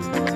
Bye.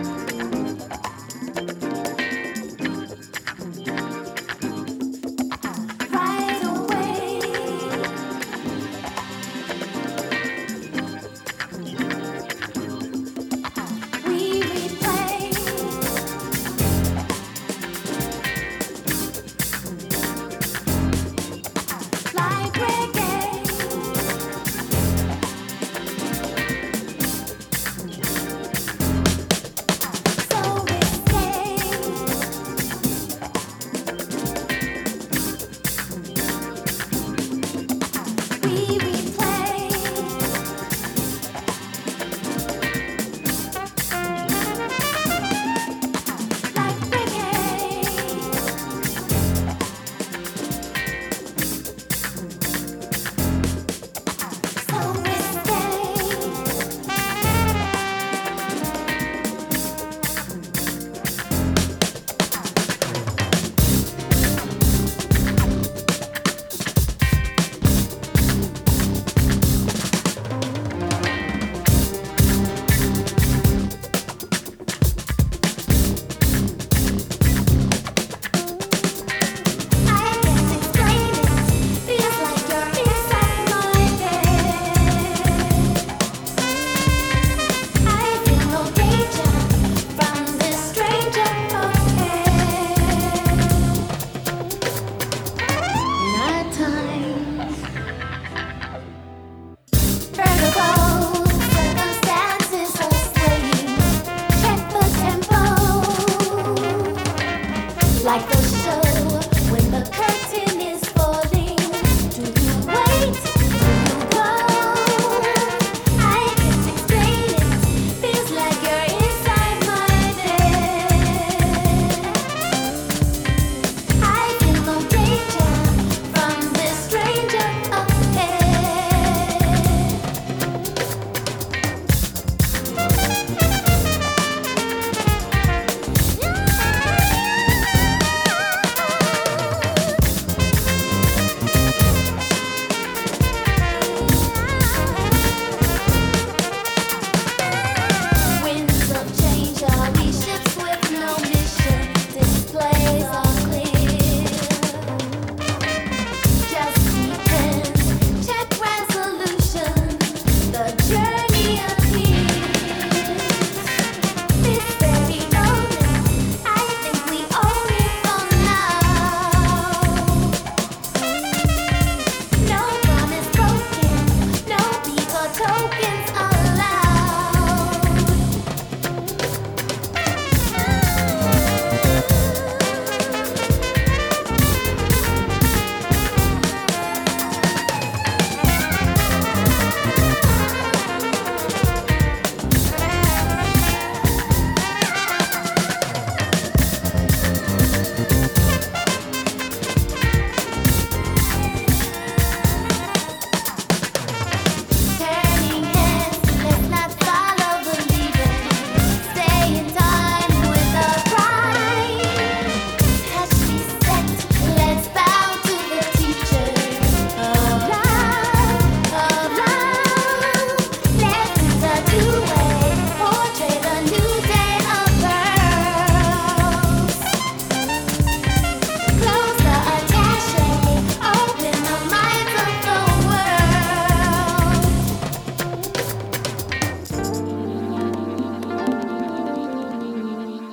we